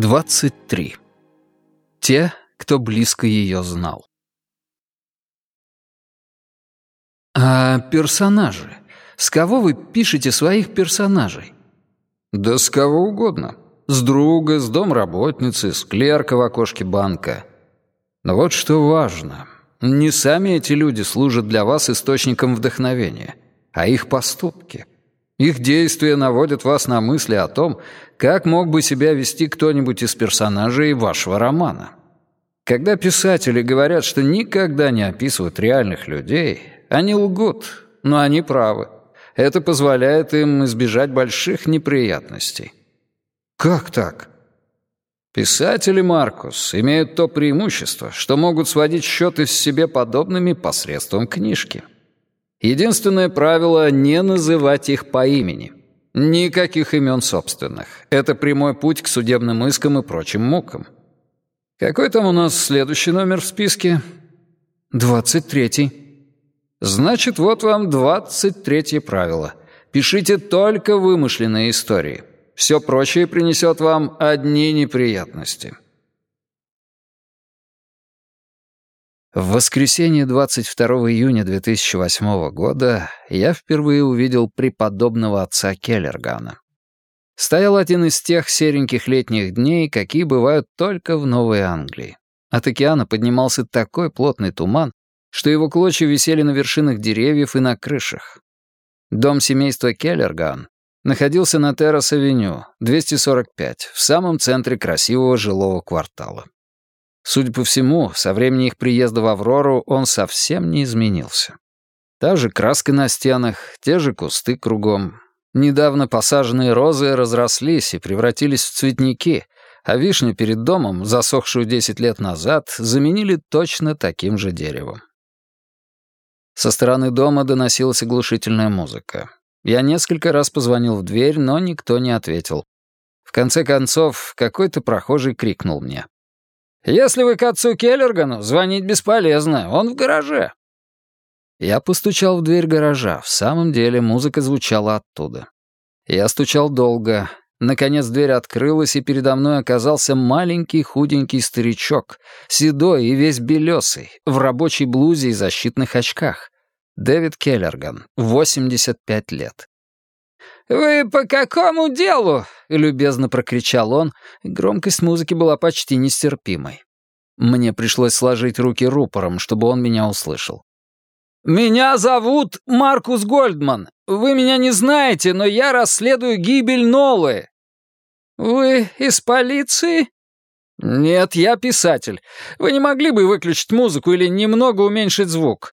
23. Те, кто близко ее знал. А персонажи? С кого вы пишете своих персонажей? Да с кого угодно. С друга, с домработницы, с клерка в окошке банка. Но вот что важно. Не сами эти люди служат для вас источником вдохновения, а их поступки. Их действия наводят вас на мысли о том, как мог бы себя вести кто-нибудь из персонажей вашего романа. Когда писатели говорят, что никогда не описывают реальных людей, они лгут, но они правы. Это позволяет им избежать больших неприятностей. Как так? Писатели, Маркус, имеют то преимущество, что могут сводить счеты с себе подобными посредством книжки. Единственное правило — не называть их по имени. Никаких имен собственных. Это прямой путь к судебным искам и прочим мукам. Какой там у нас следующий номер в списке? Двадцать третий. Значит, вот вам двадцать третье правило. Пишите только вымышленные истории. Все прочее принесет вам одни неприятности. В воскресенье 22 июня 2008 года я впервые увидел преподобного отца Келлергана. Стоял один из тех сереньких летних дней, какие бывают только в Новой Англии. От океана поднимался такой плотный туман, что его клочья висели на вершинах деревьев и на крышах. Дом семейства Келлерган находился на Террас-авеню, 245, в самом центре красивого жилого квартала. Судя по всему, со времени их приезда в Аврору он совсем не изменился. Та же краска на стенах, те же кусты кругом. Недавно посаженные розы разрослись и превратились в цветники, а вишню перед домом, засохшую 10 лет назад, заменили точно таким же деревом. Со стороны дома доносилась оглушительная музыка. Я несколько раз позвонил в дверь, но никто не ответил. В конце концов, какой-то прохожий крикнул мне. Если вы к отцу Келлергану, звонить бесполезно, он в гараже». Я постучал в дверь гаража. В самом деле музыка звучала оттуда. Я стучал долго. Наконец дверь открылась, и передо мной оказался маленький худенький старичок, седой и весь белесый, в рабочей блузе и защитных очках. Дэвид Келлерган, 85 лет. «Вы по какому делу?» — любезно прокричал он. Громкость музыки была почти нестерпимой. Мне пришлось сложить руки рупором, чтобы он меня услышал. «Меня зовут Маркус Гольдман. Вы меня не знаете, но я расследую гибель Нолы». «Вы из полиции?» «Нет, я писатель. Вы не могли бы выключить музыку или немного уменьшить звук?»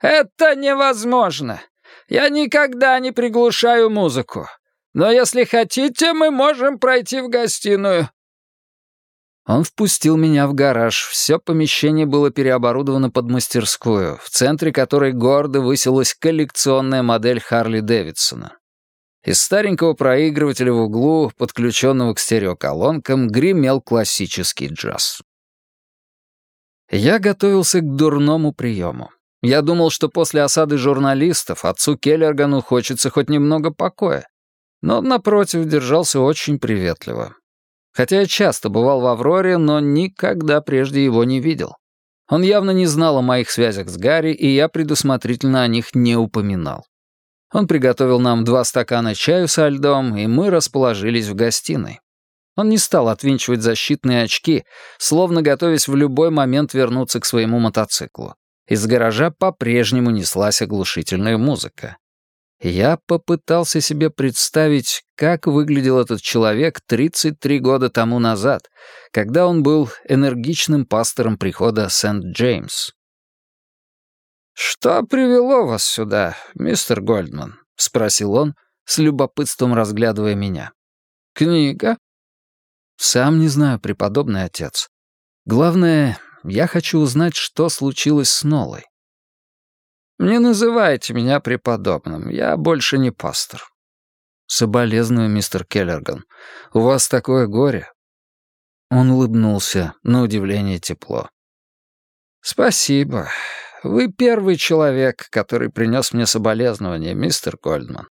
«Это невозможно. Я никогда не приглушаю музыку. Но если хотите, мы можем пройти в гостиную». Он впустил меня в гараж. Все помещение было переоборудовано под мастерскую, в центре которой гордо высилась коллекционная модель Харли Дэвидсона. Из старенького проигрывателя в углу, подключенного к стереоколонкам, гремел классический джаз. Я готовился к дурному приему. Я думал, что после осады журналистов отцу Келлергану хочется хоть немного покоя. Но, напротив, держался очень приветливо. Хотя я часто бывал в «Авроре», но никогда прежде его не видел. Он явно не знал о моих связях с Гарри, и я предусмотрительно о них не упоминал. Он приготовил нам два стакана чаю со льдом, и мы расположились в гостиной. Он не стал отвинчивать защитные очки, словно готовясь в любой момент вернуться к своему мотоциклу. Из гаража по-прежнему неслась оглушительная музыка. Я попытался себе представить, как выглядел этот человек 33 года тому назад, когда он был энергичным пастором прихода Сент-Джеймс. «Что привело вас сюда, мистер Гольдман?» — спросил он, с любопытством разглядывая меня. «Книга?» «Сам не знаю, преподобный отец. Главное, я хочу узнать, что случилось с Нолой. Не называйте меня преподобным, я больше не пастор. Соболезную, мистер Келлерган. У вас такое горе. Он улыбнулся, на удивление тепло. «Спасибо. Вы первый человек, который принес мне соболезнования, мистер Гольдман.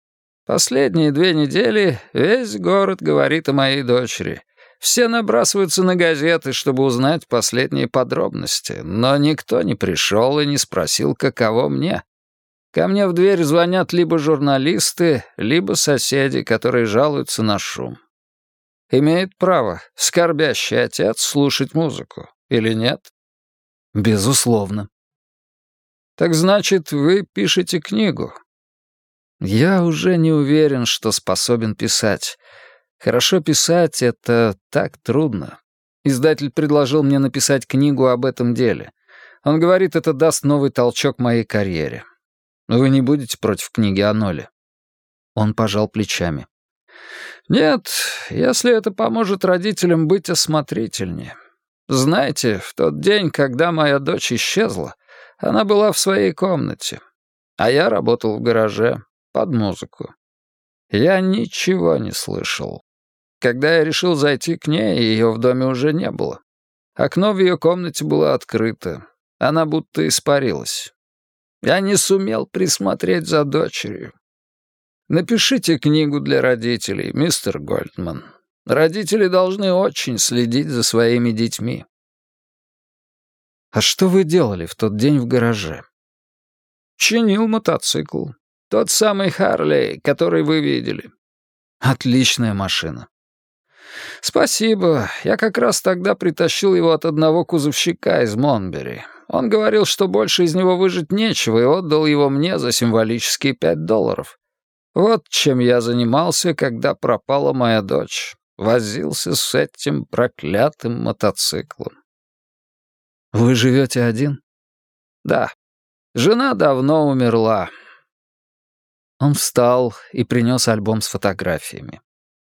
Последние две недели весь город говорит о моей дочери. Все набрасываются на газеты, чтобы узнать последние подробности, но никто не пришел и не спросил, каково мне. Ко мне в дверь звонят либо журналисты, либо соседи, которые жалуются на шум. Имеет право скорбящий отец слушать музыку или нет? Безусловно. Так значит, вы пишете книгу? Я уже не уверен, что способен писать. Хорошо писать — это так трудно. Издатель предложил мне написать книгу об этом деле. Он говорит, это даст новый толчок моей карьере. Вы не будете против книги о Ноле?» Он пожал плечами. «Нет, если это поможет родителям быть осмотрительнее. Знаете, в тот день, когда моя дочь исчезла, она была в своей комнате, а я работал в гараже под музыку. Я ничего не слышал. Когда я решил зайти к ней, ее в доме уже не было. Окно в ее комнате было открыто. Она будто испарилась. Я не сумел присмотреть за дочерью. Напишите книгу для родителей, мистер Гольдман. Родители должны очень следить за своими детьми. А что вы делали в тот день в гараже? Чинил мотоцикл. Тот самый Харлей, который вы видели. Отличная машина. «Спасибо. Я как раз тогда притащил его от одного кузовщика из Монбери. Он говорил, что больше из него выжить нечего, и отдал его мне за символические пять долларов. Вот чем я занимался, когда пропала моя дочь. Возился с этим проклятым мотоциклом». «Вы живете один?» «Да. Жена давно умерла». Он встал и принес альбом с фотографиями.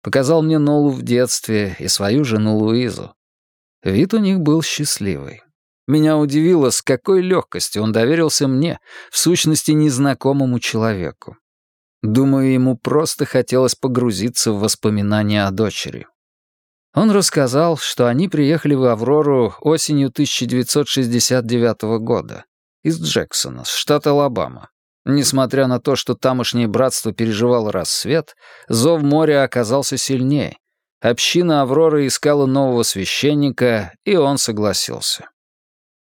Показал мне Нолу в детстве и свою жену Луизу. Вид у них был счастливый. Меня удивило, с какой легкостью он доверился мне, в сущности незнакомому человеку. Думаю, ему просто хотелось погрузиться в воспоминания о дочери. Он рассказал, что они приехали в Аврору осенью 1969 года из Джексона, штата Алабама. Несмотря на то, что тамошнее братство переживало рассвет, зов моря оказался сильнее. Община Авроры искала нового священника, и он согласился.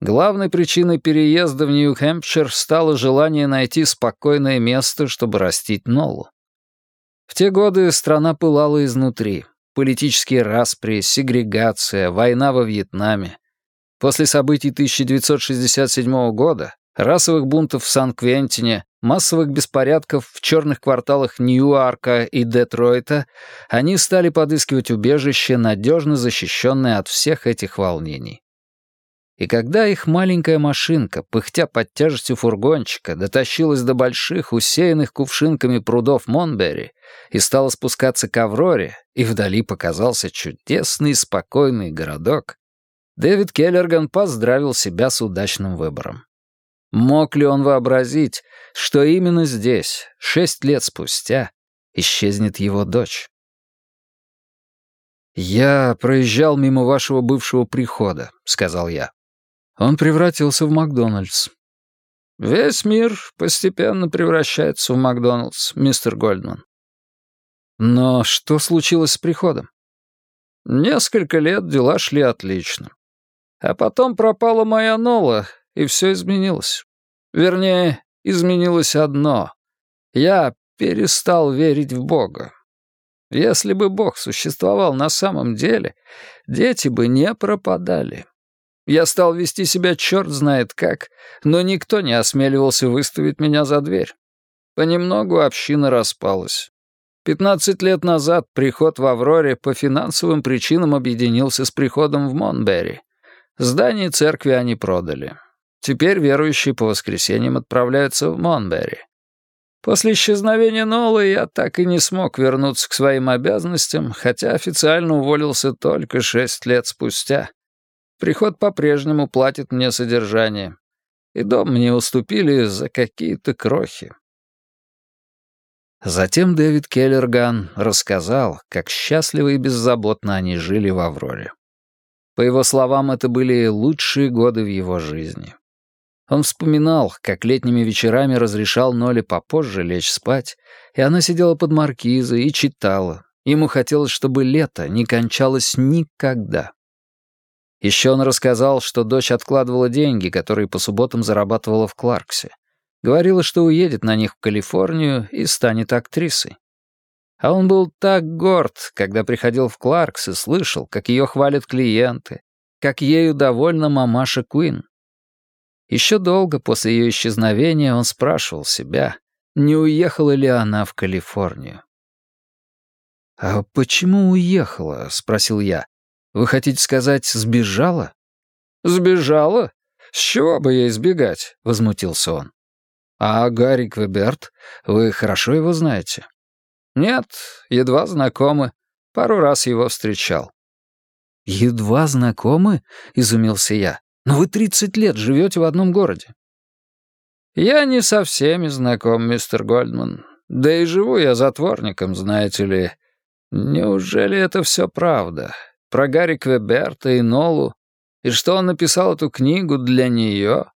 Главной причиной переезда в Нью-Хэмпшир стало желание найти спокойное место, чтобы растить Нолу. В те годы страна пылала изнутри. Политические распри, сегрегация, война во Вьетнаме. После событий 1967 года расовых бунтов в Сан-Квентине, массовых беспорядков в черных кварталах Нью-Арка и Детройта, они стали подыскивать убежище, надежно защищенное от всех этих волнений. И когда их маленькая машинка, пыхтя под тяжестью фургончика, дотащилась до больших, усеянных кувшинками прудов Монберри и стала спускаться к Авроре, и вдали показался чудесный спокойный городок, Дэвид Келлерган поздравил себя с удачным выбором. Мог ли он вообразить, что именно здесь, шесть лет спустя, исчезнет его дочь? «Я проезжал мимо вашего бывшего прихода», — сказал я. Он превратился в Макдональдс. «Весь мир постепенно превращается в Макдональдс, мистер Гольдман». «Но что случилось с приходом?» «Несколько лет дела шли отлично. А потом пропала моя Нола, и все изменилось. Вернее, изменилось одно. Я перестал верить в Бога. Если бы Бог существовал на самом деле, дети бы не пропадали. Я стал вести себя черт знает как, но никто не осмеливался выставить меня за дверь. Понемногу община распалась. Пятнадцать лет назад приход в Авроре по финансовым причинам объединился с приходом в Монберри. Здание церкви они продали. Теперь верующие по воскресеньям отправляются в Монберри. После исчезновения Нолы я так и не смог вернуться к своим обязанностям, хотя официально уволился только шесть лет спустя. Приход по-прежнему платит мне содержание. И дом мне уступили за какие-то крохи. Затем Дэвид Келлерган рассказал, как счастливо и беззаботно они жили в Авроре. По его словам, это были лучшие годы в его жизни. Он вспоминал, как летними вечерами разрешал Ноле попозже лечь спать, и она сидела под маркизой и читала, Ему хотелось, чтобы лето не кончалось никогда. Еще он рассказал, что дочь откладывала деньги, которые по субботам зарабатывала в Кларксе. Говорила, что уедет на них в Калифорнию и станет актрисой. А он был так горд, когда приходил в Кларкс и слышал, как ее хвалят клиенты, как ею довольна мамаша Куин. Еще долго после ее исчезновения он спрашивал себя, не уехала ли она в Калифорнию. «А почему уехала?» — спросил я. «Вы хотите сказать, сбежала?» «Сбежала? С чего бы ей сбегать?» — возмутился он. «А Гарри Квеберт, вы хорошо его знаете?» «Нет, едва знакомы. Пару раз его встречал». «Едва знакомы?» — изумился я. «Но вы тридцать лет живете в одном городе». «Я не со всеми знаком, мистер Гольдман. Да и живу я затворником, знаете ли. Неужели это все правда? Про Гарри Квеберта и Нолу? И что он написал эту книгу для нее?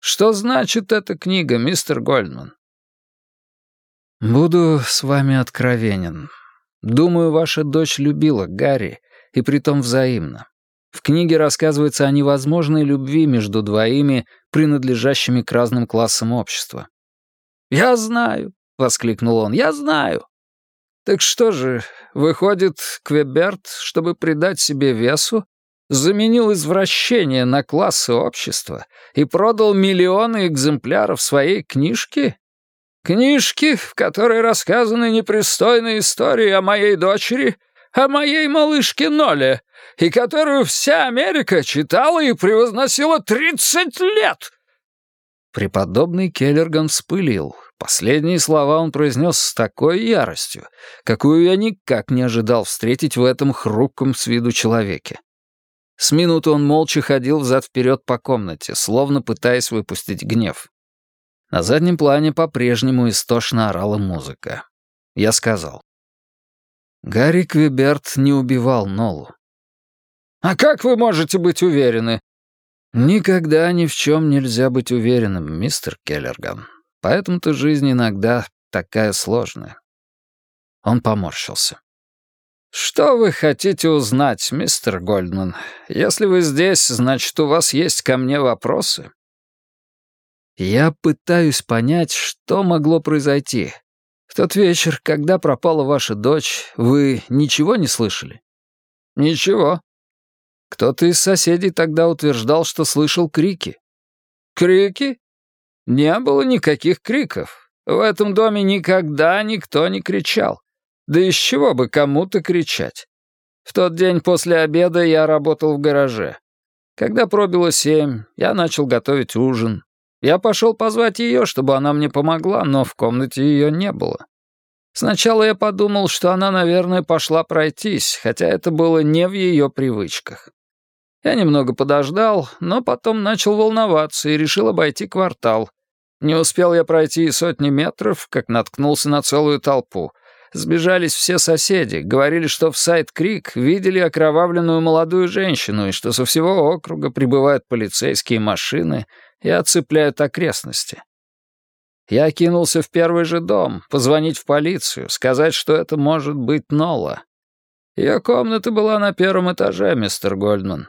Что значит эта книга, мистер Гольдман? Буду с вами откровенен. Думаю, ваша дочь любила Гарри, и притом взаимно. В книге рассказывается о невозможной любви между двоими, принадлежащими к разным классам общества. «Я знаю», — воскликнул он, — «я знаю. Так что же, выходит, Квеберт, чтобы придать себе весу, заменил извращение на классы общества и продал миллионы экземпляров своей книжки? Книжки, в которой рассказаны непристойные истории о моей дочери, о моей малышке Ноле, и которую вся Америка читала и превозносила тридцать лет!» Преподобный Келлерган вспылил, Последние слова он произнес с такой яростью, какую я никак не ожидал встретить в этом хрупком с виду человеке. С минуты он молча ходил взад-вперед по комнате, словно пытаясь выпустить гнев. На заднем плане по-прежнему истошно орала музыка. Я сказал. Гарри Квеберт не убивал Нолу. «А как вы можете быть уверены?» «Никогда ни в чем нельзя быть уверенным, мистер Келлерган. Поэтому-то жизнь иногда такая сложная. Он поморщился. «Что вы хотите узнать, мистер Гольдман? Если вы здесь, значит, у вас есть ко мне вопросы?» «Я пытаюсь понять, что могло произойти. В тот вечер, когда пропала ваша дочь, вы ничего не слышали?» «Ничего». «Кто-то из соседей тогда утверждал, что слышал крики». «Крики? Не было никаких криков. В этом доме никогда никто не кричал. Да из чего бы кому-то кричать? В тот день после обеда я работал в гараже. Когда пробило семь, я начал готовить ужин. Я пошел позвать ее, чтобы она мне помогла, но в комнате ее не было. Сначала я подумал, что она, наверное, пошла пройтись, хотя это было не в ее привычках. Я немного подождал, но потом начал волноваться и решил обойти квартал. Не успел я пройти и сотни метров, как наткнулся на целую толпу. Сбежались все соседи, говорили, что в Сайт-Крик видели окровавленную молодую женщину и что со всего округа прибывают полицейские машины и отцепляют окрестности. Я кинулся в первый же дом, позвонить в полицию, сказать, что это может быть Нола. Ее комната была на первом этаже, мистер Гольдман.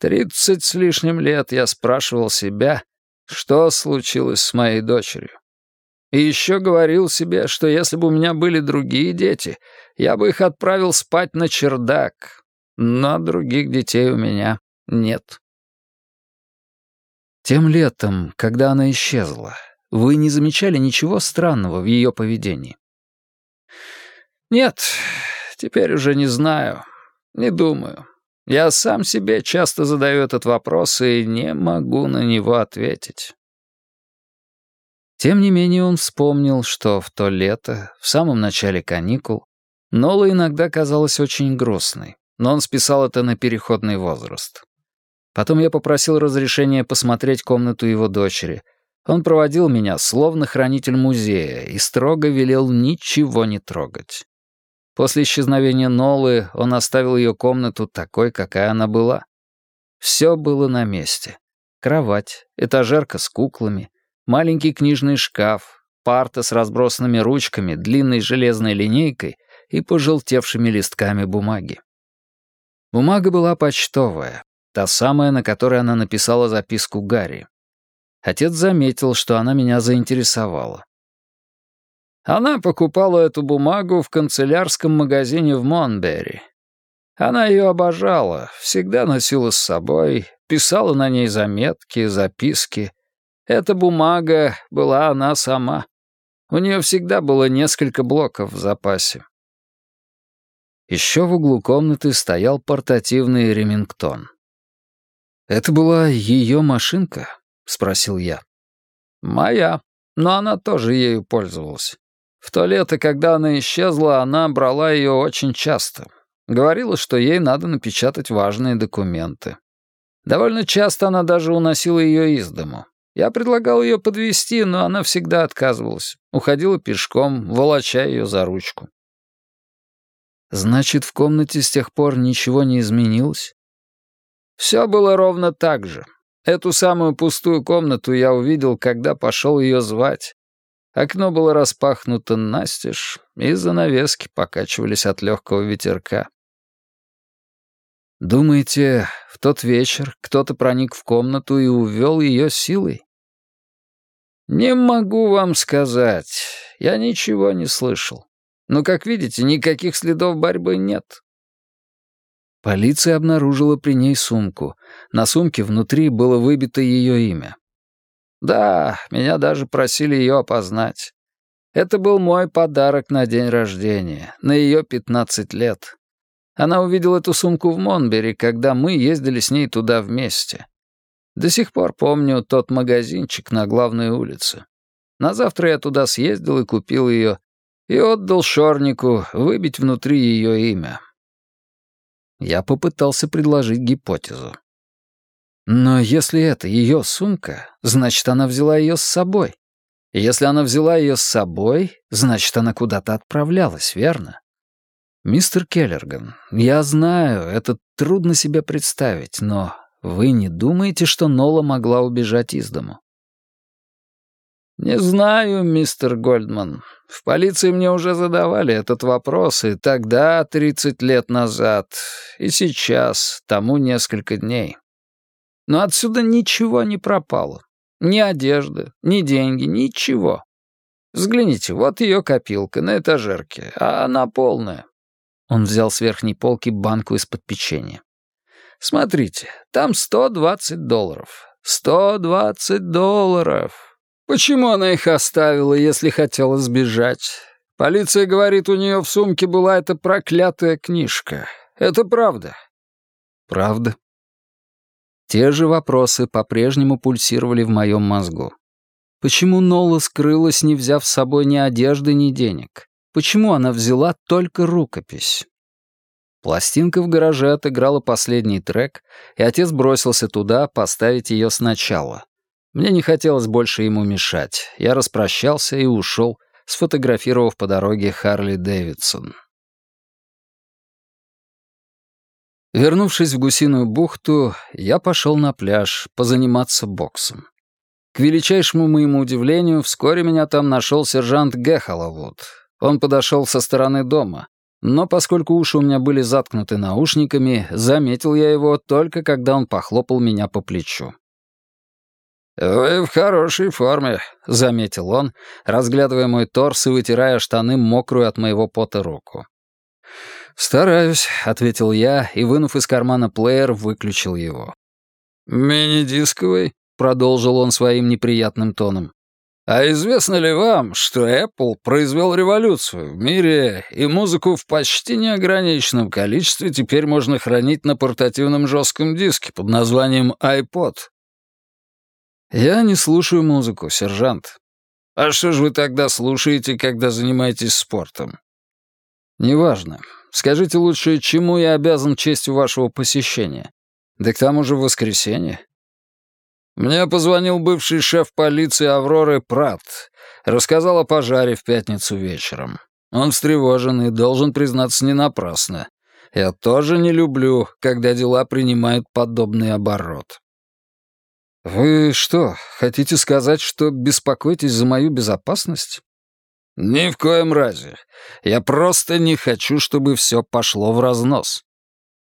Тридцать с лишним лет я спрашивал себя, что случилось с моей дочерью. И еще говорил себе, что если бы у меня были другие дети, я бы их отправил спать на чердак. Но других детей у меня нет. Тем летом, когда она исчезла, вы не замечали ничего странного в ее поведении? Нет, теперь уже не знаю, не думаю. Я сам себе часто задаю этот вопрос и не могу на него ответить. Тем не менее он вспомнил, что в то лето, в самом начале каникул, Нола иногда казалась очень грустной, но он списал это на переходный возраст. Потом я попросил разрешения посмотреть комнату его дочери. Он проводил меня, словно хранитель музея, и строго велел ничего не трогать. После исчезновения Нолы он оставил ее комнату такой, какая она была. Все было на месте. Кровать, этажерка с куклами, маленький книжный шкаф, парта с разбросанными ручками, длинной железной линейкой и пожелтевшими листками бумаги. Бумага была почтовая, та самая, на которой она написала записку Гарри. Отец заметил, что она меня заинтересовала. Она покупала эту бумагу в канцелярском магазине в Монберри. Она ее обожала, всегда носила с собой, писала на ней заметки, записки. Эта бумага была она сама. У нее всегда было несколько блоков в запасе. Еще в углу комнаты стоял портативный ремингтон. «Это была ее машинка?» — спросил я. «Моя, но она тоже ею пользовалась. В то лето, когда она исчезла, она брала ее очень часто. Говорила, что ей надо напечатать важные документы. Довольно часто она даже уносила ее из дому. Я предлагал ее подвести, но она всегда отказывалась. Уходила пешком, волоча ее за ручку. Значит, в комнате с тех пор ничего не изменилось? Все было ровно так же. Эту самую пустую комнату я увидел, когда пошел ее звать. Окно было распахнуто настежь, и занавески покачивались от легкого ветерка. Думаете, в тот вечер кто-то проник в комнату и увел ее силой? Не могу вам сказать. Я ничего не слышал. Но, как видите, никаких следов борьбы нет. Полиция обнаружила при ней сумку. На сумке внутри было выбито ее имя. Да, меня даже просили ее опознать. Это был мой подарок на день рождения, на ее пятнадцать лет. Она увидела эту сумку в Монбери, когда мы ездили с ней туда вместе. До сих пор помню тот магазинчик на главной улице. На завтра я туда съездил и купил ее, и отдал Шорнику выбить внутри ее имя. Я попытался предложить гипотезу. Но если это ее сумка, значит, она взяла ее с собой. Если она взяла ее с собой, значит, она куда-то отправлялась, верно? «Мистер Келлерган, я знаю, это трудно себе представить, но вы не думаете, что Нола могла убежать из дому?» «Не знаю, мистер Гольдман. В полиции мне уже задавали этот вопрос, и тогда, 30 лет назад, и сейчас, тому несколько дней. Но отсюда ничего не пропало. Ни одежда, ни деньги, ничего. Взгляните, вот ее копилка на этажерке, а она полная. Он взял с верхней полки банку из-под печенья. «Смотрите, там 120 долларов. 120 долларов. Почему она их оставила, если хотела сбежать? Полиция говорит, у нее в сумке была эта проклятая книжка. Это правда?» «Правда». Те же вопросы по-прежнему пульсировали в моем мозгу. Почему Нола скрылась, не взяв с собой ни одежды, ни денег? Почему она взяла только рукопись? Пластинка в гараже отыграла последний трек, и отец бросился туда поставить ее сначала. Мне не хотелось больше ему мешать. Я распрощался и ушел, сфотографировав по дороге Харли Дэвидсон. Вернувшись в Гусиную бухту, я пошел на пляж позаниматься боксом. К величайшему моему удивлению, вскоре меня там нашел сержант Гехоловуд, он подошел со стороны дома, но поскольку уши у меня были заткнуты наушниками, заметил я его только когда он похлопал меня по плечу. «Вы в хорошей форме», — заметил он, разглядывая мой торс и вытирая штаны мокрую от моего пота руку. «Стараюсь», — ответил я и, вынув из кармана плеер, выключил его. «Мини-дисковый», — продолжил он своим неприятным тоном. А известно ли вам, что Apple произвел революцию в мире, и музыку в почти неограниченном количестве теперь можно хранить на портативном жестком диске под названием iPod? Я не слушаю музыку, сержант. А что же вы тогда слушаете, когда занимаетесь спортом? Неважно. Скажите лучше, чему я обязан честью вашего посещения? Да к тому же в воскресенье. Мне позвонил бывший шеф полиции Авроры Прат. Рассказал о пожаре в пятницу вечером. Он встревожен и должен признаться не напрасно. Я тоже не люблю, когда дела принимают подобный оборот. «Вы что, хотите сказать, что беспокоитесь за мою безопасность?» «Ни в коем разе. Я просто не хочу, чтобы все пошло в разнос.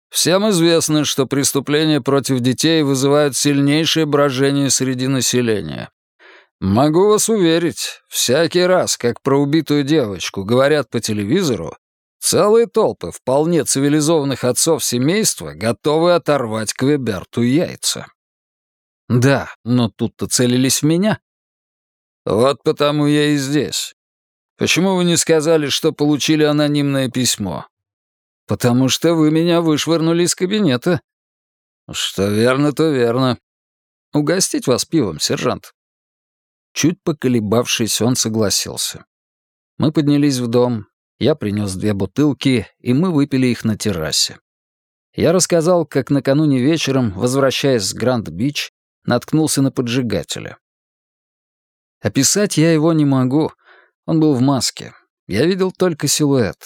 Всем известно, что преступления против детей вызывают сильнейшее брожение среди населения. Могу вас уверить, всякий раз, как про убитую девочку говорят по телевизору, целые толпы вполне цивилизованных отцов семейства готовы оторвать Квеберту яйца. Да, но тут-то целились в меня. Вот потому я и здесь. Почему вы не сказали, что получили анонимное письмо? Потому что вы меня вышвырнули из кабинета. Что верно, то верно. Угостить вас пивом, сержант. Чуть поколебавшись, он согласился. Мы поднялись в дом, я принес две бутылки, и мы выпили их на террасе. Я рассказал, как накануне вечером, возвращаясь с Гранд-Бич, наткнулся на поджигателя. Описать я его не могу — он был в маске. Я видел только силуэт.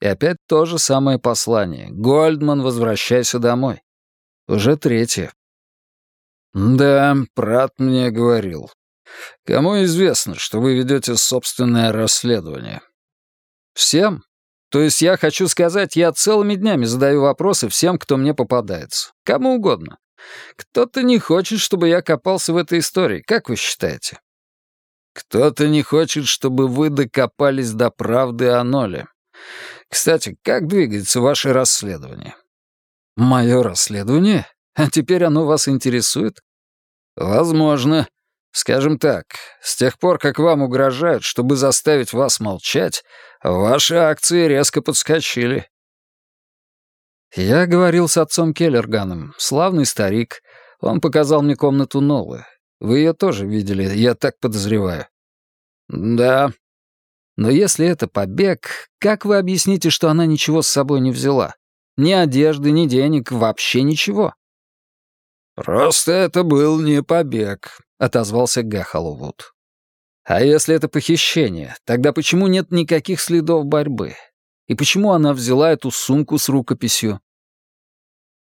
И опять то же самое послание. «Гольдман, возвращайся домой». Уже третье. «Да, Прат мне говорил. Кому известно, что вы ведете собственное расследование?» «Всем. То есть я хочу сказать, я целыми днями задаю вопросы всем, кто мне попадается. Кому угодно. Кто-то не хочет, чтобы я копался в этой истории, как вы считаете?» Кто-то не хочет, чтобы вы докопались до правды о Ноле. Кстати, как двигается ваше расследование? Мое расследование? А теперь оно вас интересует? Возможно. Скажем так, с тех пор, как вам угрожают, чтобы заставить вас молчать, ваши акции резко подскочили. Я говорил с отцом Келлерганом, славный старик. Он показал мне комнату Нолы. Вы ее тоже видели, я так подозреваю». «Да». «Но если это побег, как вы объясните, что она ничего с собой не взяла? Ни одежды, ни денег, вообще ничего?» «Просто это был не побег», — отозвался Гахалувуд. «А если это похищение, тогда почему нет никаких следов борьбы? И почему она взяла эту сумку с рукописью?»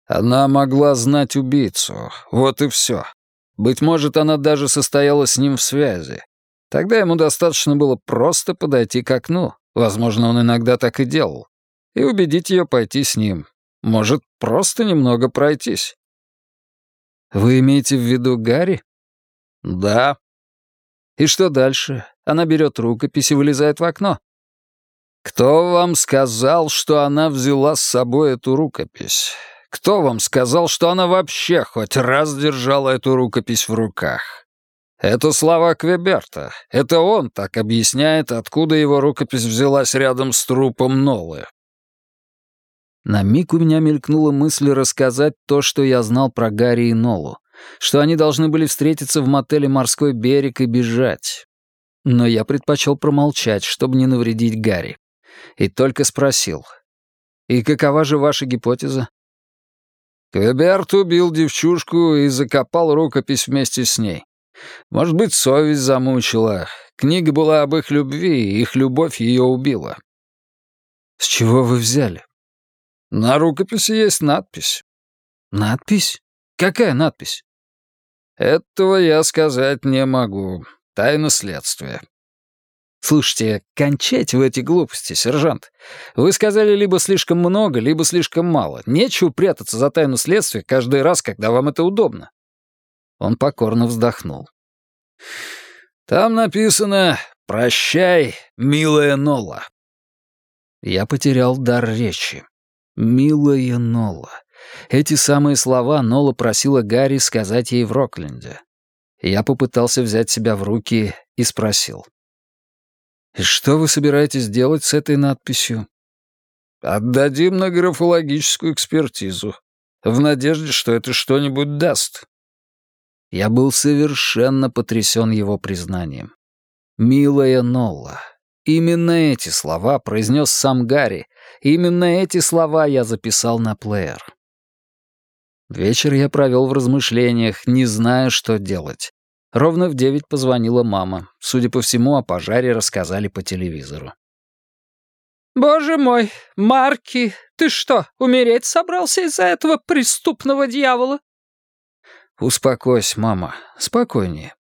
«Она могла знать убийцу, вот и все. Быть может, она даже состояла с ним в связи. Тогда ему достаточно было просто подойти к окну, возможно, он иногда так и делал, и убедить ее пойти с ним. Может, просто немного пройтись. Вы имеете в виду Гарри? Да. И что дальше? Она берет рукопись и вылезает в окно. Кто вам сказал, что она взяла с собой эту рукопись? Кто вам сказал, что она вообще хоть раз держала эту рукопись в руках? Это слова Квеберта. Это он так объясняет, откуда его рукопись взялась рядом с трупом Нолы. На миг у меня мелькнула мысль рассказать то, что я знал про Гарри и Нолу, что они должны были встретиться в мотеле «Морской берег» и бежать. Но я предпочел промолчать, чтобы не навредить Гарри. И только спросил. «И какова же ваша гипотеза?» Квеберт убил девчушку и закопал рукопись вместе с ней. Может быть, совесть замучила. Книга была об их любви, и их любовь ее убила. С чего вы взяли? На рукописи есть надпись. Надпись? Какая надпись? Этого я сказать не могу. Тайна следствия. «Слушайте, кончайте в эти глупости, сержант. Вы сказали либо слишком много, либо слишком мало. Нечего прятаться за тайну следствия каждый раз, когда вам это удобно». Он покорно вздохнул. «Там написано «Прощай, милая Нола». Я потерял дар речи. «Милая Нола». Эти самые слова Нола просила Гарри сказать ей в Рокленде. Я попытался взять себя в руки и спросил. «И что вы собираетесь делать с этой надписью?» «Отдадим на графологическую экспертизу, в надежде, что это что-нибудь даст». Я был совершенно потрясен его признанием. «Милая Нолла». Именно эти слова произнес сам Гарри, именно эти слова я записал на плеер. Вечер я провел в размышлениях, не зная, что делать. Ровно в девять позвонила мама. Судя по всему, о пожаре рассказали по телевизору. «Боже мой, Марки, ты что, умереть собрался из-за этого преступного дьявола?» «Успокойся, мама, спокойнее».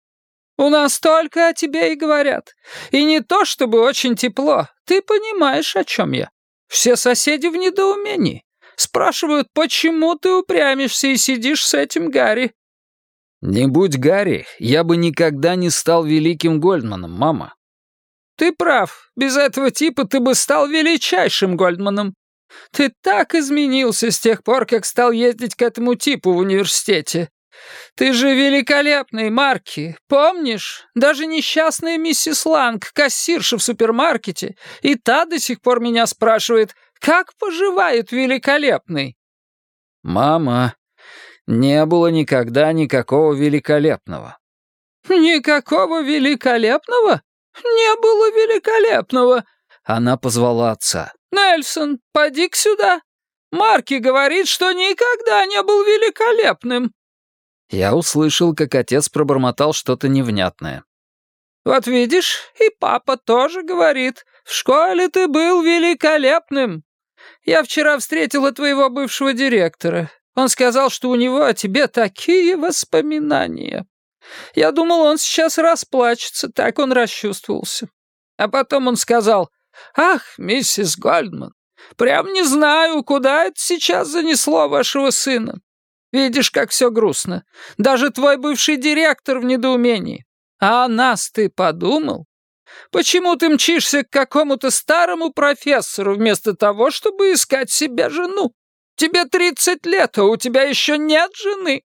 У нас только о тебе и говорят. И не то чтобы очень тепло. Ты понимаешь, о чем я. Все соседи в недоумении. Спрашивают, почему ты упрямишься и сидишь с этим Гарри. Не будь Гарри, я бы никогда не стал великим Гольдманом, мама. Ты прав. Без этого типа ты бы стал величайшим Гольдманом. Ты так изменился с тех пор, как стал ездить к этому типу в университете. Ты же великолепный, Марки. Помнишь? Даже несчастная миссис Ланг, кассирша в супермаркете, и та до сих пор меня спрашивает, как поживает великолепный? Мама, не было никогда никакого великолепного. Никакого великолепного? Не было великолепного. Она позвала отца. «Нельсон, поди-ка сюда. Марки говорит, что никогда не был великолепным». Я услышал, как отец пробормотал что-то невнятное. «Вот видишь, и папа тоже говорит, в школе ты был великолепным. Я вчера встретила твоего бывшего директора. Он сказал, что у него о тебе такие воспоминания. Я думал, он сейчас расплачется, так он расчувствовался. А потом он сказал, «Ах, миссис Гольдман, прям не знаю, куда это сейчас занесло вашего сына. Видишь, как все грустно. Даже твой бывший директор в недоумении. А о нас ты подумал? Почему ты мчишься к какому-то старому профессору вместо того, чтобы искать себе жену? Тебе тридцать лет, а у тебя еще нет жены.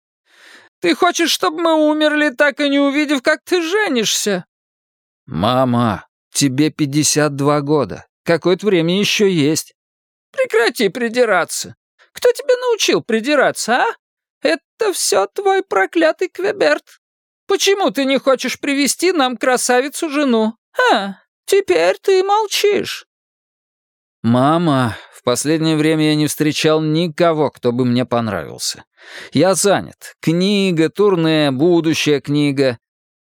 Ты хочешь, чтобы мы умерли, так и не увидев, как ты женишься?» «Мама, тебе пятьдесят два года. Какое-то время еще есть». «Прекрати придираться. Кто тебя научил придираться, а? Это все твой проклятый Квеберт. Почему ты не хочешь привести нам красавицу-жену? А, теперь ты молчишь». «Мама, последнее время я не встречал никого, кто бы мне понравился. Я занят. Книга, турне, будущая книга».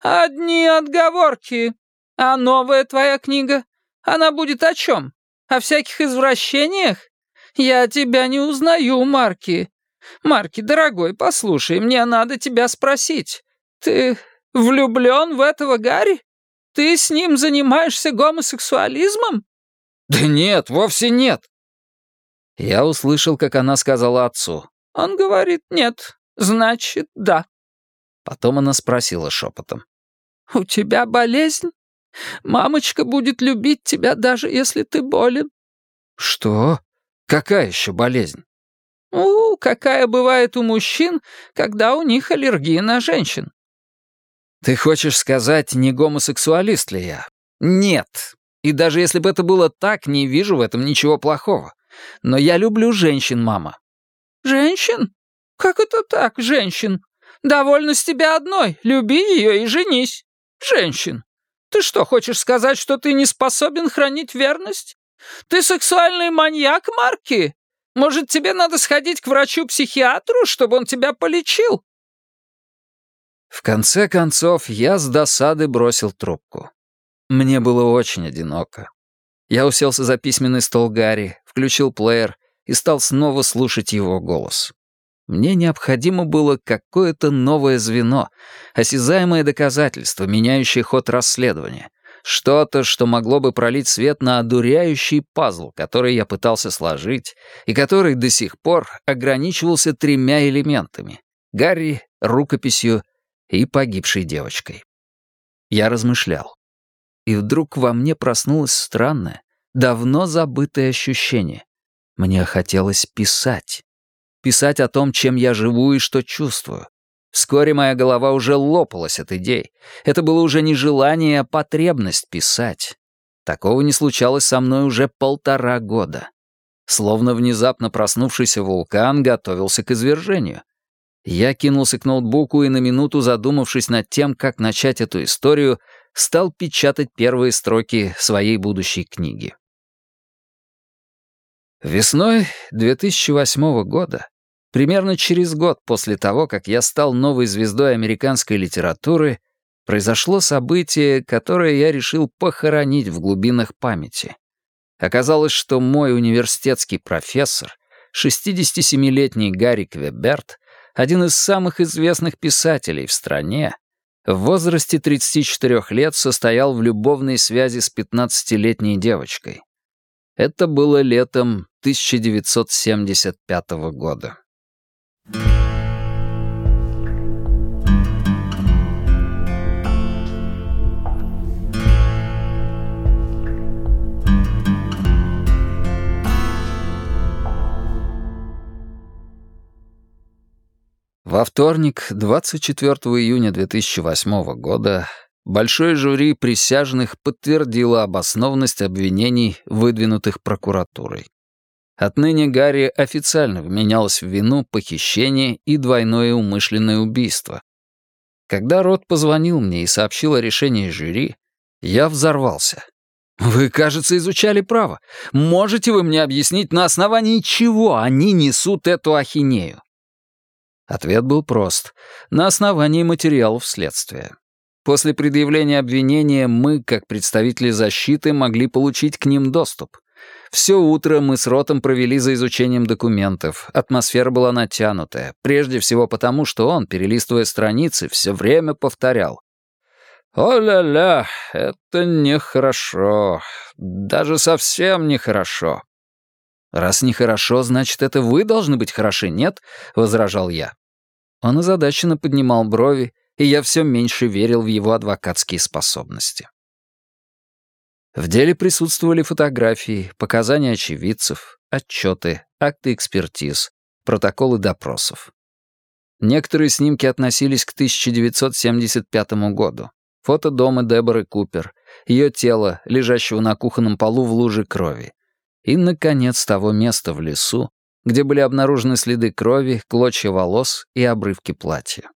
«Одни отговорки. А новая твоя книга? Она будет о чем? О всяких извращениях? Я тебя не узнаю, Марки. Марки, дорогой, послушай, мне надо тебя спросить. Ты влюблен в этого Гарри? Ты с ним занимаешься гомосексуализмом?» «Да нет, вовсе нет!» Я услышал, как она сказала отцу. «Он говорит нет, значит, да». Потом она спросила шепотом. «У тебя болезнь? Мамочка будет любить тебя, даже если ты болен». «Что? Какая еще болезнь?» «Ну, какая бывает у мужчин, когда у них аллергия на женщин». «Ты хочешь сказать, не гомосексуалист ли я?» «Нет. И даже если бы это было так, не вижу в этом ничего плохого. Но я люблю женщин, мама». «Женщин? Как это так, женщин? Довольно с тебя одной. Люби ее и женись. Женщин. Ты что, хочешь сказать, что ты не способен хранить верность? Ты сексуальный маньяк, Марки? Может, тебе надо сходить к врачу-психиатру, чтобы он тебя полечил?» В конце концов, я с досады бросил трубку. Мне было очень одиноко. Я уселся за письменный стол Гарри, включил плеер и стал снова слушать его голос. Мне необходимо было какое-то новое звено, осязаемое доказательство, меняющее ход расследования, что-то, что могло бы пролить свет на одуряющий пазл, который я пытался сложить, и который до сих пор ограничивался тремя элементами — Гарри, рукописью и погибшей девочкой. Я размышлял. И вдруг во мне проснулось странное, давно забытое ощущение. Мне хотелось писать. Писать о том, чем я живу и что чувствую. Вскоре моя голова уже лопалась от идей. Это было уже не желание, а потребность писать. Такого не случалось со мной уже полтора года. Словно внезапно проснувшийся вулкан готовился к извержению. Я кинулся к ноутбуку и на минуту, задумавшись над тем, как начать эту историю, стал печатать первые строки своей будущей книги. Весной 2008 года Примерно через год после того, как я стал новой звездой американской литературы, произошло событие, которое я решил похоронить в глубинах памяти. Оказалось, что мой университетский профессор, 67-летний Гарри Квеберт, один из самых известных писателей в стране, В возрасте 34 лет состоял в любовной связи с 15-летней девочкой. Это было летом 1975 года. Во вторник, 24 июня 2008 года, большое жюри присяжных подтвердило обоснованность обвинений, выдвинутых прокуратурой. Отныне Гарри официально вменялось в вину похищение и двойное умышленное убийство. Когда Рот позвонил мне и сообщил о решении жюри, я взорвался. «Вы, кажется, изучали право. Можете вы мне объяснить, на основании чего они несут эту ахинею?» Ответ был прост. На основании материалов следствия. После предъявления обвинения мы, как представители защиты, могли получить к ним доступ. Все утро мы с Ротом провели за изучением документов. Атмосфера была натянутая, прежде всего потому, что он, перелистывая страницы, все время повторял. «О-ля-ля, это нехорошо. Даже совсем нехорошо». «Раз нехорошо, значит, это вы должны быть хороши, нет?» — возражал я. Он озадаченно поднимал брови, и я все меньше верил в его адвокатские способности. В деле присутствовали фотографии, показания очевидцев, отчеты, акты экспертиз, протоколы допросов. Некоторые снимки относились к 1975 году. Фото дома Деборы Купер, ее тело, лежащего на кухонном полу в луже крови. И, наконец, того места в лесу, где были обнаружены следы крови, клочья волос и обрывки платья.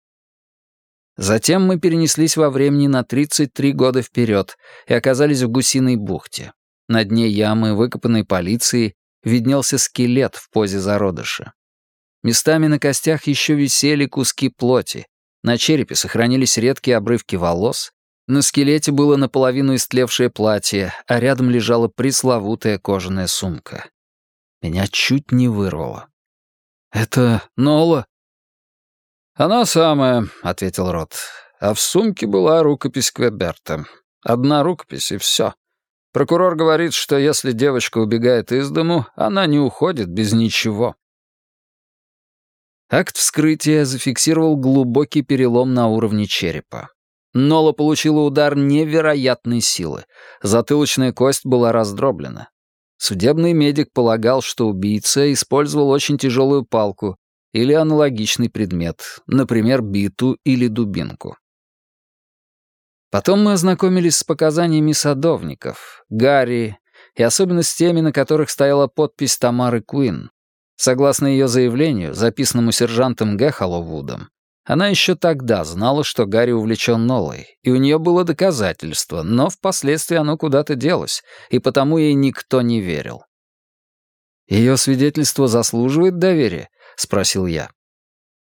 Затем мы перенеслись во времени на 33 года вперед и оказались в Гусиной бухте. На дне ямы, выкопанной полицией, виднелся скелет в позе зародыша. Местами на костях еще висели куски плоти, на черепе сохранились редкие обрывки волос, на скелете было наполовину истлевшее платье, а рядом лежала пресловутая кожаная сумка. Меня чуть не вырвало. «Это Нола?» «Она самая», — ответил Рот. «А в сумке была рукопись Квеберта. Одна рукопись, и все. Прокурор говорит, что если девочка убегает из дому, она не уходит без ничего». Акт вскрытия зафиксировал глубокий перелом на уровне черепа. Нола получила удар невероятной силы. Затылочная кость была раздроблена. Судебный медик полагал, что убийца использовал очень тяжелую палку или аналогичный предмет, например, биту или дубинку. Потом мы ознакомились с показаниями садовников, Гарри, и особенно с теми, на которых стояла подпись Тамары Куин. Согласно ее заявлению, записанному сержантом Г. она еще тогда знала, что Гарри увлечен Нолой, и у нее было доказательство, но впоследствии оно куда-то делось, и потому ей никто не верил. «Ее свидетельство заслуживает доверия?» — спросил я.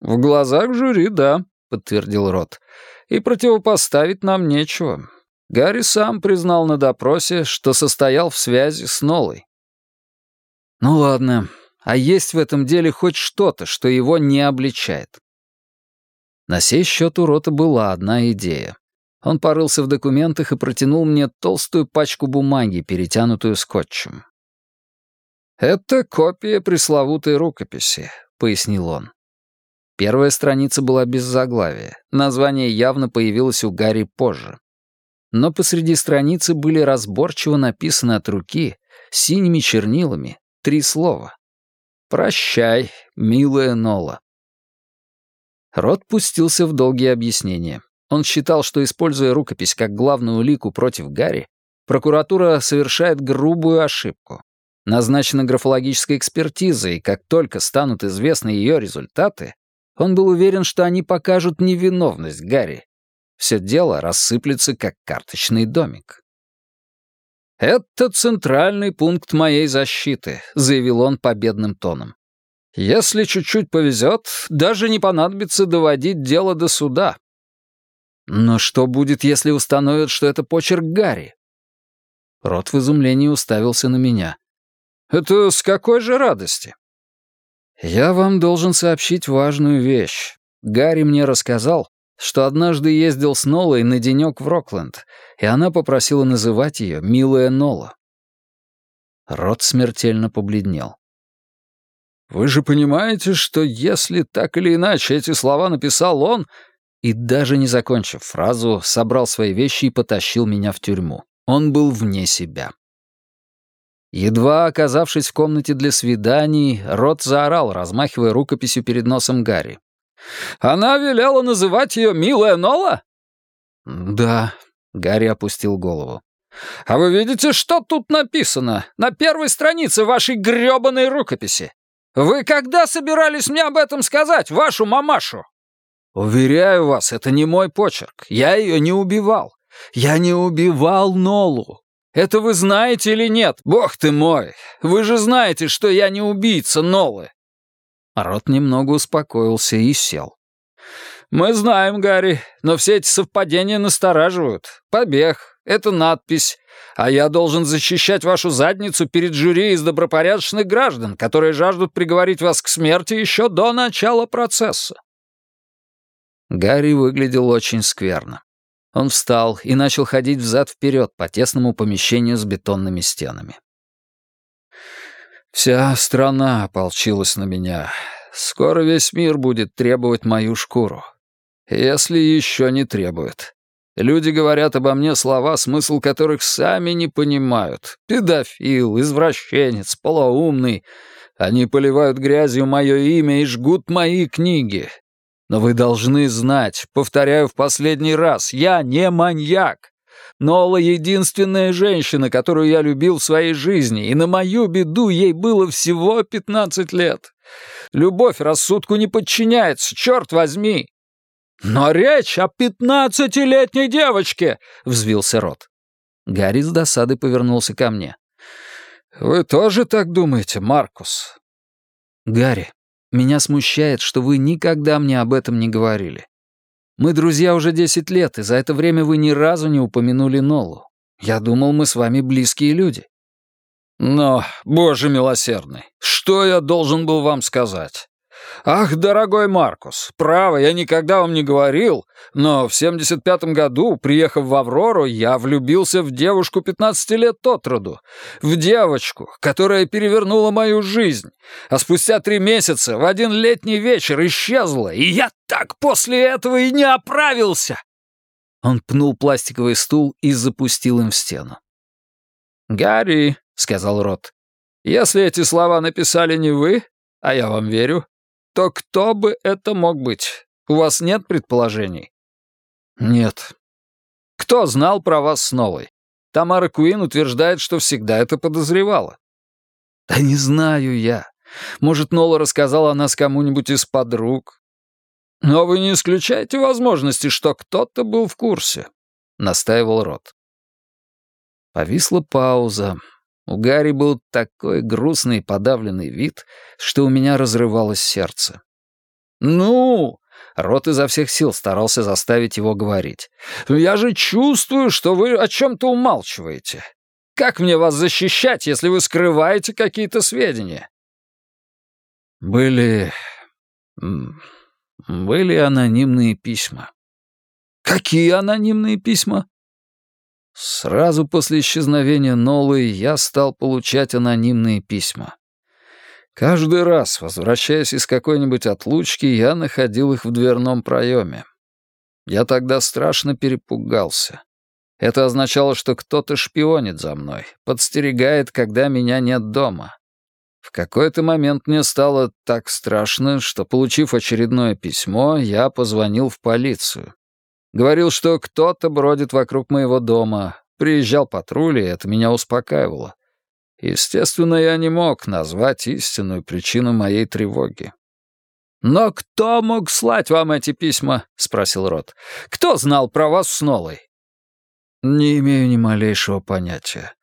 «В глазах жюри, да», — подтвердил Рот. «И противопоставить нам нечего. Гарри сам признал на допросе, что состоял в связи с Нолой». «Ну ладно, а есть в этом деле хоть что-то, что его не обличает?» На сей счет у Рота была одна идея. Он порылся в документах и протянул мне толстую пачку бумаги, перетянутую скотчем. «Это копия пресловутой рукописи», — пояснил он. Первая страница была без заглавия. Название явно появилось у Гарри позже. Но посреди страницы были разборчиво написаны от руки, синими чернилами, три слова. «Прощай, милая Нола». Рот пустился в долгие объяснения. Он считал, что, используя рукопись как главную улику против Гарри, прокуратура совершает грубую ошибку. Назначена графологическая экспертиза, и как только станут известны ее результаты, он был уверен, что они покажут невиновность Гарри. Все дело рассыплется, как карточный домик. «Это центральный пункт моей защиты», — заявил он победным тоном. Если чуть-чуть повезет, даже не понадобится доводить дело до суда. Но что будет, если установят, что это почерк Гарри? Рот в изумлении уставился на меня. Это с какой же радости? Я вам должен сообщить важную вещь. Гарри мне рассказал, что однажды ездил с Нолой на денек в Рокленд, и она попросила называть ее «Милая Нола». Рот смертельно побледнел. «Вы же понимаете, что если так или иначе эти слова написал он...» И даже не закончив фразу, собрал свои вещи и потащил меня в тюрьму. Он был вне себя. Едва оказавшись в комнате для свиданий, Рот заорал, размахивая рукописью перед носом Гарри. «Она велела называть ее «Милая Нола»?» «Да», — Гарри опустил голову. «А вы видите, что тут написано? На первой странице вашей грёбаной рукописи. Вы когда собирались мне об этом сказать, вашу мамашу?» «Уверяю вас, это не мой почерк. Я ее не убивал. Я не убивал Нолу. Это вы знаете или нет? Бог ты мой! Вы же знаете, что я не убийца Нолы!» Рот немного успокоился и сел. «Мы знаем, Гарри, но все эти совпадения настораживают. Побег, это надпись, а я должен защищать вашу задницу перед жюри из добропорядочных граждан, которые жаждут приговорить вас к смерти еще до начала процесса». Гарри выглядел очень скверно. Он встал и начал ходить взад-вперед по тесному помещению с бетонными стенами. «Вся страна ополчилась на меня. Скоро весь мир будет требовать мою шкуру. Если еще не требует. Люди говорят обо мне слова, смысл которых сами не понимают. Педофил, извращенец, полоумный. Они поливают грязью мое имя и жгут мои книги. Но вы должны знать, повторяю в последний раз, я не маньяк. Нола — единственная женщина, которую я любил в своей жизни, и на мою беду ей было всего 15 лет. Любовь рассудку не подчиняется, черт возьми. «Но речь о пятнадцатилетней девочке!» — взвился Рот. Гарри с досадой повернулся ко мне. «Вы тоже так думаете, Маркус?» «Гарри, меня смущает, что вы никогда мне об этом не говорили. Мы друзья уже десять лет, и за это время вы ни разу не упомянули Нолу. Я думал, мы с вами близкие люди». «Но, боже милосердный, что я должен был вам сказать? «Ах, дорогой Маркус, право, я никогда вам не говорил, но в 75-м году, приехав в Аврору, я влюбился в девушку 15 лет от роду, в девочку, которая перевернула мою жизнь, а спустя три месяца в один летний вечер исчезла, и я так после этого и не оправился!» Он пнул пластиковый стул и запустил им в стену. «Гарри», — сказал Рот, — «если эти слова написали не вы, а я вам верю, то кто бы это мог быть? У вас нет предположений? Нет. Кто знал про вас с Новой? Тамара Куин утверждает, что всегда это подозревала. Да не знаю я. Может, Нола рассказала о нас кому-нибудь из подруг. Но вы не исключаете возможности, что кто-то был в курсе, настаивал Рот. Повисла пауза. У Гарри был такой грустный и подавленный вид, что у меня разрывалось сердце. «Ну!» — Рот изо всех сил старался заставить его говорить. «Я же чувствую, что вы о чем-то умалчиваете. Как мне вас защищать, если вы скрываете какие-то сведения?» Были... были анонимные письма. «Какие анонимные письма?» Сразу после исчезновения Нолы я стал получать анонимные письма. Каждый раз, возвращаясь из какой-нибудь отлучки, я находил их в дверном проеме. Я тогда страшно перепугался. Это означало, что кто-то шпионит за мной, подстерегает, когда меня нет дома. В какой-то момент мне стало так страшно, что, получив очередное письмо, я позвонил в полицию. Говорил, что кто-то бродит вокруг моего дома. Приезжал патруль, и это меня успокаивало. Естественно, я не мог назвать истинную причину моей тревоги. «Но кто мог слать вам эти письма?» — спросил Рот. «Кто знал про вас с Нолой?» «Не имею ни малейшего понятия.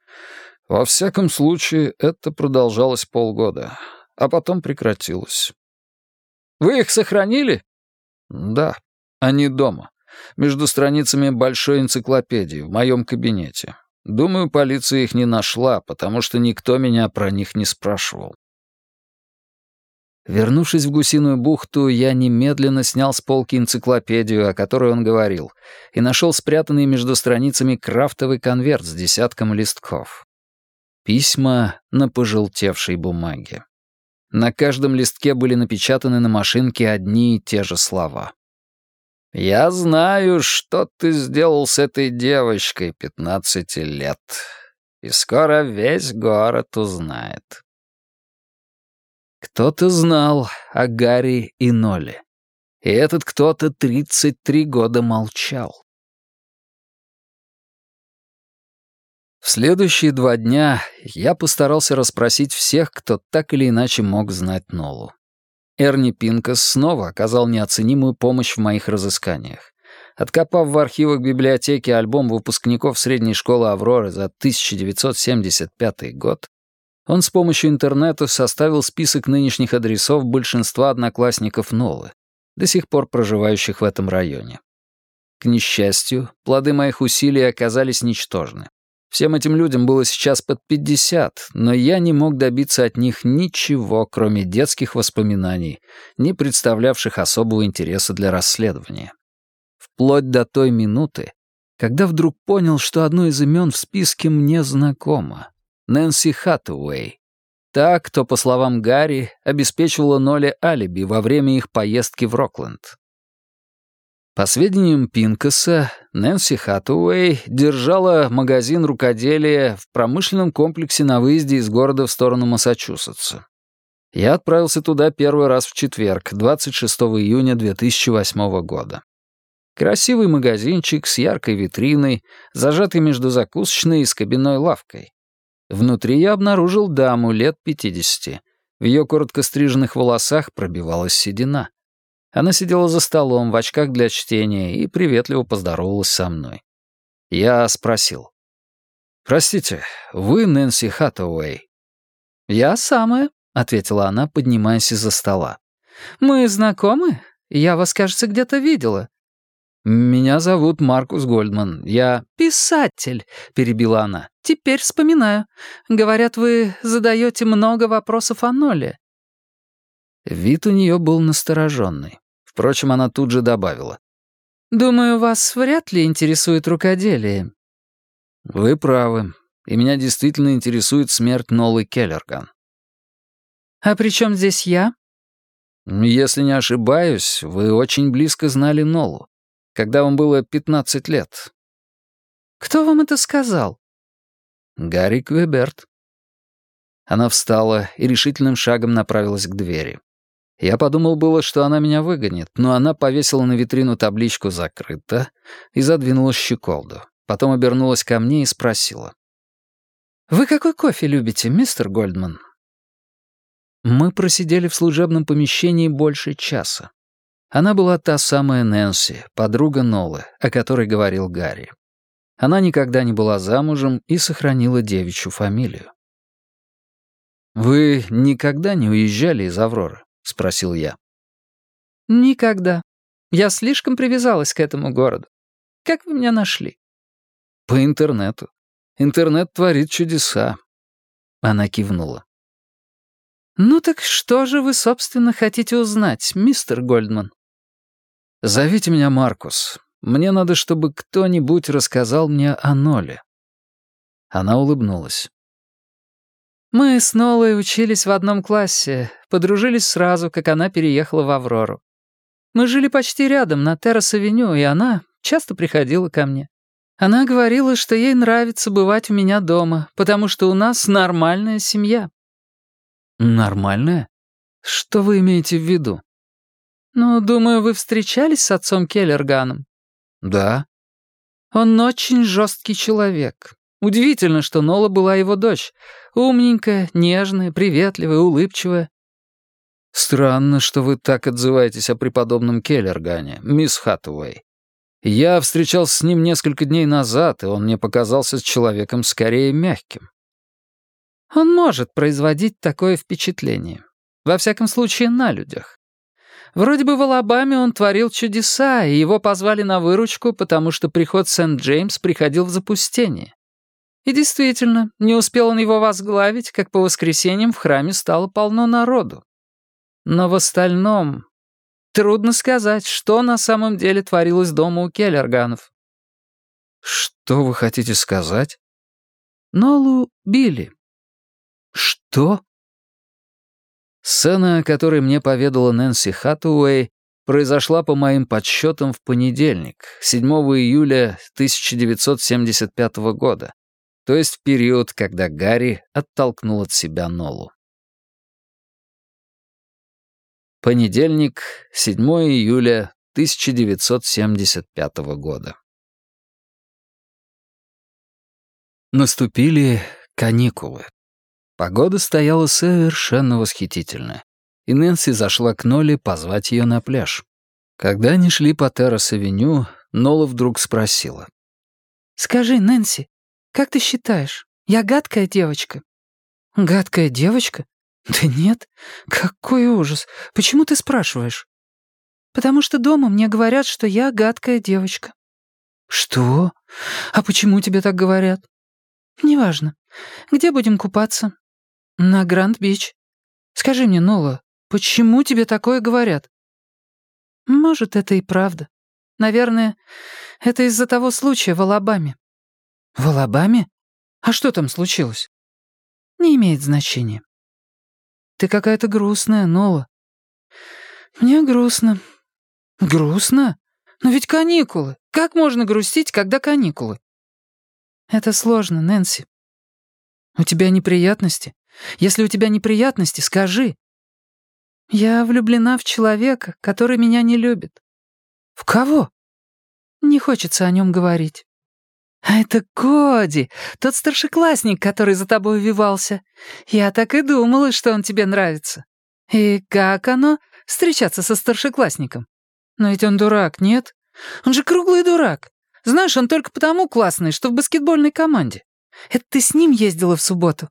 Во всяком случае, это продолжалось полгода, а потом прекратилось». «Вы их сохранили?» «Да, они дома между страницами большой энциклопедии в моем кабинете. Думаю, полиция их не нашла, потому что никто меня про них не спрашивал. Вернувшись в гусиную бухту, я немедленно снял с полки энциклопедию, о которой он говорил, и нашел спрятанный между страницами крафтовый конверт с десятком листков. Письма на пожелтевшей бумаге. На каждом листке были напечатаны на машинке одни и те же слова. «Я знаю, что ты сделал с этой девочкой пятнадцати лет, и скоро весь город узнает». Кто-то знал о Гарри и Ноле. И этот кто-то 33 года молчал. В следующие два дня я постарался расспросить всех, кто так или иначе мог знать Нолу. Эрни Пинкас снова оказал неоценимую помощь в моих разысканиях. Откопав в архивах библиотеки альбом выпускников средней школы «Авроры» за 1975 год, он с помощью интернета составил список нынешних адресов большинства одноклассников Нолы, до сих пор проживающих в этом районе. К несчастью, плоды моих усилий оказались ничтожны. Всем этим людям было сейчас под 50, но я не мог добиться от них ничего, кроме детских воспоминаний, не представлявших особого интереса для расследования. Вплоть до той минуты, когда вдруг понял, что одно из имен в списке мне знакомо. Нэнси Хаттуэй. Та, кто, по словам Гарри, обеспечивала Ноле алиби во время их поездки в Рокленд. По сведениям Пинкаса, Нэнси Хаттуэй держала магазин рукоделия в промышленном комплексе на выезде из города в сторону Массачусетса. Я отправился туда первый раз в четверг, 26 июня 2008 года. Красивый магазинчик с яркой витриной, зажатый между закусочной и скобяной лавкой. Внутри я обнаружил даму лет пятидесяти. В ее коротко стриженных волосах пробивалась седина. Она сидела за столом в очках для чтения и приветливо поздоровалась со мной. Я спросил. «Простите, вы Нэнси Хаттауэй?» «Я самая», — ответила она, поднимаясь из-за стола. «Мы знакомы? Я вас, кажется, где-то видела. «Меня зовут Маркус Гольдман. Я...» «Писатель», — перебила она. «Теперь вспоминаю. Говорят, вы задаете много вопросов о Ноле». Вид у нее был настороженный. Впрочем, она тут же добавила. «Думаю, вас вряд ли интересует рукоделие». «Вы правы. И меня действительно интересует смерть Нолы Келлерган». «А при чем здесь я?» «Если не ошибаюсь, вы очень близко знали Нолу когда вам было 15 лет. Кто вам это сказал? Гарри Квеберт. Она встала и решительным шагом направилась к двери. Я подумал было, что она меня выгонит, но она повесила на витрину табличку «Закрыто» и задвинула щеколду. Потом обернулась ко мне и спросила. «Вы какой кофе любите, мистер Гольдман?» Мы просидели в служебном помещении больше часа. Она была та самая Нэнси, подруга Нолы, о которой говорил Гарри. Она никогда не была замужем и сохранила девичью фамилию. «Вы никогда не уезжали из Авроры?» — спросил я. «Никогда. Я слишком привязалась к этому городу. Как вы меня нашли?» «По интернету. Интернет творит чудеса». Она кивнула. «Ну так что же вы, собственно, хотите узнать, мистер Гольдман?» «Зовите меня Маркус. Мне надо, чтобы кто-нибудь рассказал мне о Ноле». Она улыбнулась. «Мы с Нолой учились в одном классе, подружились сразу, как она переехала в Аврору. Мы жили почти рядом, на Террас-авеню, и она часто приходила ко мне. Она говорила, что ей нравится бывать у меня дома, потому что у нас нормальная семья». «Нормальная? Что вы имеете в виду?» «Ну, думаю, вы встречались с отцом Келлерганом?» «Да». «Он очень жесткий человек. Удивительно, что Нола была его дочь. Умненькая, нежная, приветливая, улыбчивая». «Странно, что вы так отзываетесь о преподобном Келлергане, мисс Хаттуэй. Я встречался с ним несколько дней назад, и он мне показался человеком скорее мягким». «Он может производить такое впечатление. Во всяком случае, на людях. Вроде бы в Алабаме он творил чудеса, и его позвали на выручку, потому что приход Сент-Джеймс приходил в запустение. И действительно, не успел он его возглавить, как по воскресеньям в храме стало полно народу. Но в остальном... Трудно сказать, что на самом деле творилось дома у Келлерганов. Что вы хотите сказать? Нолу били. Что? Сцена, о которой мне поведала Нэнси Хаттуэй, произошла по моим подсчетам в понедельник, 7 июля 1975 года, то есть в период, когда Гарри оттолкнул от себя Нолу. Понедельник, 7 июля 1975 года. Наступили каникулы. Погода стояла совершенно восхитительная, и Нэнси зашла к Ноле позвать ее на пляж. Когда они шли по Террас-авеню, Нола вдруг спросила. «Скажи, Нэнси, как ты считаешь, я гадкая девочка?» «Гадкая девочка? Да нет. Какой ужас. Почему ты спрашиваешь?» «Потому что дома мне говорят, что я гадкая девочка». «Что? А почему тебе так говорят?» «Неважно. Где будем купаться?» «На Гранд-Бич. Скажи мне, Нола, почему тебе такое говорят?» «Может, это и правда. Наверное, это из-за того случая в Алабаме». «В Алабаме? А что там случилось?» «Не имеет значения». «Ты какая-то грустная, Нола». «Мне грустно». «Грустно? Но ведь каникулы. Как можно грустить, когда каникулы?» «Это сложно, Нэнси». «У тебя неприятности? Если у тебя неприятности, скажи». «Я влюблена в человека, который меня не любит». «В кого?» «Не хочется о нем говорить». «А это Коди, тот старшеклассник, который за тобой увивался. Я так и думала, что он тебе нравится. И как оно, встречаться со старшеклассником? Но ведь он дурак, нет? Он же круглый дурак. Знаешь, он только потому классный, что в баскетбольной команде. Это ты с ним ездила в субботу?»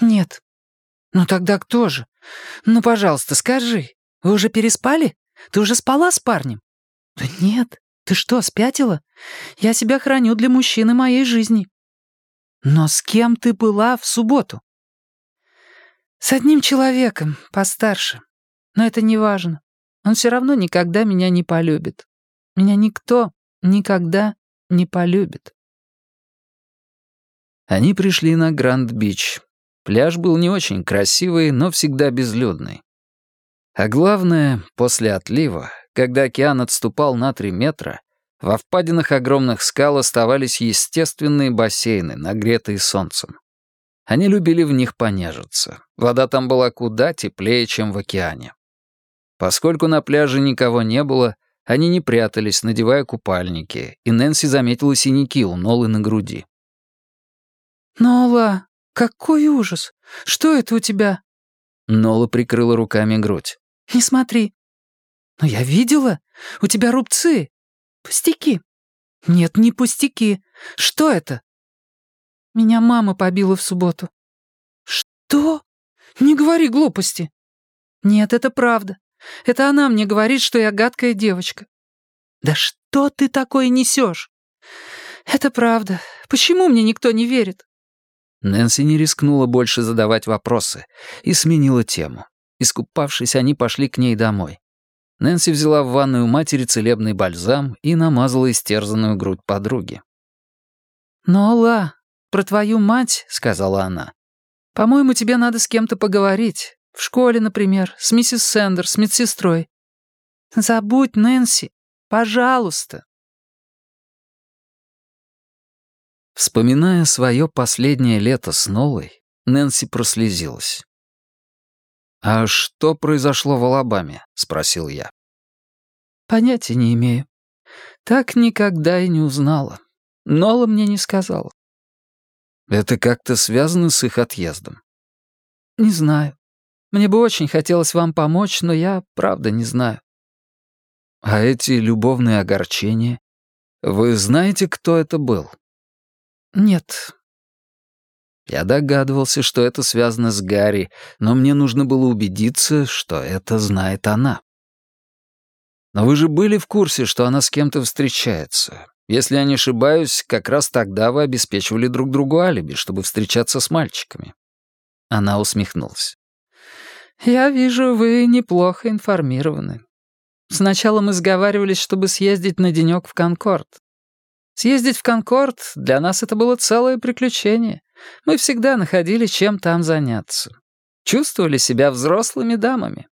«Нет». «Ну тогда кто же? Ну, пожалуйста, скажи. Вы уже переспали? Ты уже спала с парнем?» «Да нет. Ты что, спятила? Я себя храню для мужчины моей жизни». «Но с кем ты была в субботу?» «С одним человеком, постарше. Но это не важно. Он все равно никогда меня не полюбит. Меня никто никогда не полюбит». Они пришли на Гранд-Бич. Пляж был не очень красивый, но всегда безлюдный. А главное, после отлива, когда океан отступал на три метра, во впадинах огромных скал оставались естественные бассейны, нагретые солнцем. Они любили в них понежиться. Вода там была куда теплее, чем в океане. Поскольку на пляже никого не было, они не прятались, надевая купальники, и Нэнси заметила синяки у Нолы на груди. «Нола, какой ужас! Что это у тебя?» Нола прикрыла руками грудь. «Не смотри». «Но я видела. У тебя рубцы. Пустяки». «Нет, не пустяки. Что это?» «Меня мама побила в субботу». «Что? Не говори глупости». «Нет, это правда. Это она мне говорит, что я гадкая девочка». «Да что ты такое несешь?» «Это правда. Почему мне никто не верит?» Нэнси не рискнула больше задавать вопросы и сменила тему. Искупавшись, они пошли к ней домой. Нэнси взяла в ванную у матери целебный бальзам и намазала истерзанную грудь подруги. «Нола, про твою мать», — сказала она. «По-моему, тебе надо с кем-то поговорить. В школе, например, с миссис Сэндерс, медсестрой. Забудь, Нэнси, пожалуйста». Вспоминая свое последнее лето с Нолой, Нэнси прослезилась. «А что произошло в Алабаме?» — спросил я. «Понятия не имею. Так никогда и не узнала. Нола мне не сказала». «Это как-то связано с их отъездом?» «Не знаю. Мне бы очень хотелось вам помочь, но я правда не знаю». «А эти любовные огорчения? Вы знаете, кто это был?» «Нет». Я догадывался, что это связано с Гарри, но мне нужно было убедиться, что это знает она. «Но вы же были в курсе, что она с кем-то встречается. Если я не ошибаюсь, как раз тогда вы обеспечивали друг другу алиби, чтобы встречаться с мальчиками». Она усмехнулась. «Я вижу, вы неплохо информированы. Сначала мы сговаривались, чтобы съездить на денек в Конкорд. Съездить в Конкорд для нас это было целое приключение. Мы всегда находили, чем там заняться. Чувствовали себя взрослыми дамами.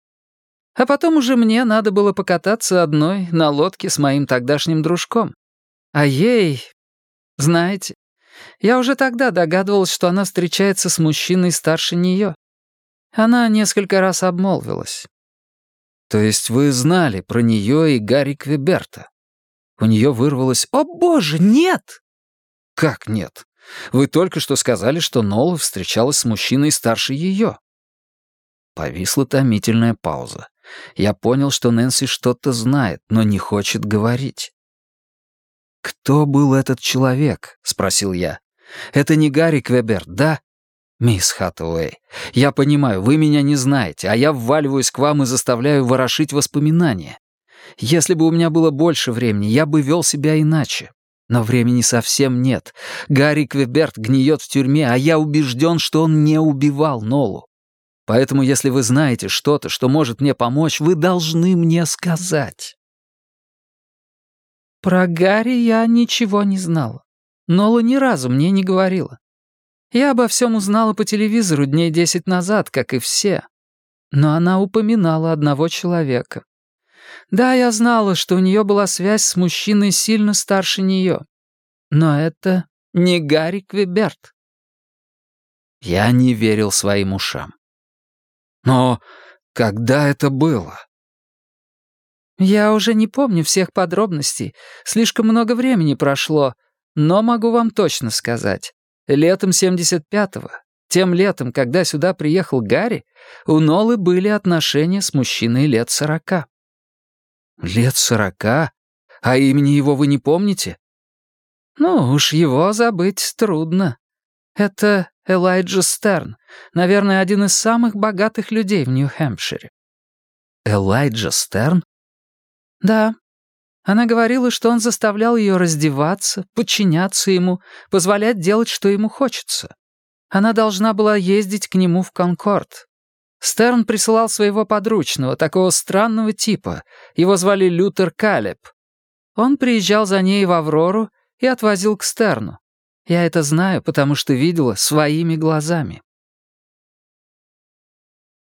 А потом уже мне надо было покататься одной на лодке с моим тогдашним дружком. А ей... Знаете, я уже тогда догадывалась, что она встречается с мужчиной старше нее. Она несколько раз обмолвилась. То есть вы знали про нее и Гарри Квеберта? У нее вырвалось «О боже, нет!» «Как нет? Вы только что сказали, что Нола встречалась с мужчиной старше ее». Повисла томительная пауза. Я понял, что Нэнси что-то знает, но не хочет говорить. «Кто был этот человек?» — спросил я. «Это не Гарри Квебер, да?» «Мисс Хаттауэй, я понимаю, вы меня не знаете, а я вваливаюсь к вам и заставляю ворошить воспоминания. Если бы у меня было больше времени, я бы вел себя иначе. Но времени совсем нет. Гарри Квеберт гниет в тюрьме, а я убежден, что он не убивал Нолу. Поэтому, если вы знаете что-то, что может мне помочь, вы должны мне сказать». Про Гарри я ничего не знала. Нола ни разу мне не говорила. Я обо всем узнала по телевизору дней десять назад, как и все. Но она упоминала одного человека. Да, я знала, что у нее была связь с мужчиной сильно старше нее. Но это не Гарри Квеберт. Я не верил своим ушам. Но когда это было? Я уже не помню всех подробностей, слишком много времени прошло, но могу вам точно сказать. Летом 75-го, тем летом, когда сюда приехал Гарри, у Нолы были отношения с мужчиной лет сорока. Лет сорока? А имени его вы не помните? Ну уж его забыть трудно. Это Элайджа Стерн, наверное, один из самых богатых людей в Нью-Хэмпшире. Элайджа Стерн? Да. Она говорила, что он заставлял ее раздеваться, подчиняться ему, позволять делать, что ему хочется. Она должна была ездить к нему в Конкорд. Стерн присылал своего подручного, такого странного типа. Его звали Лютер Калеб. Он приезжал за ней в Аврору и отвозил к Стерну. Я это знаю, потому что видела своими глазами.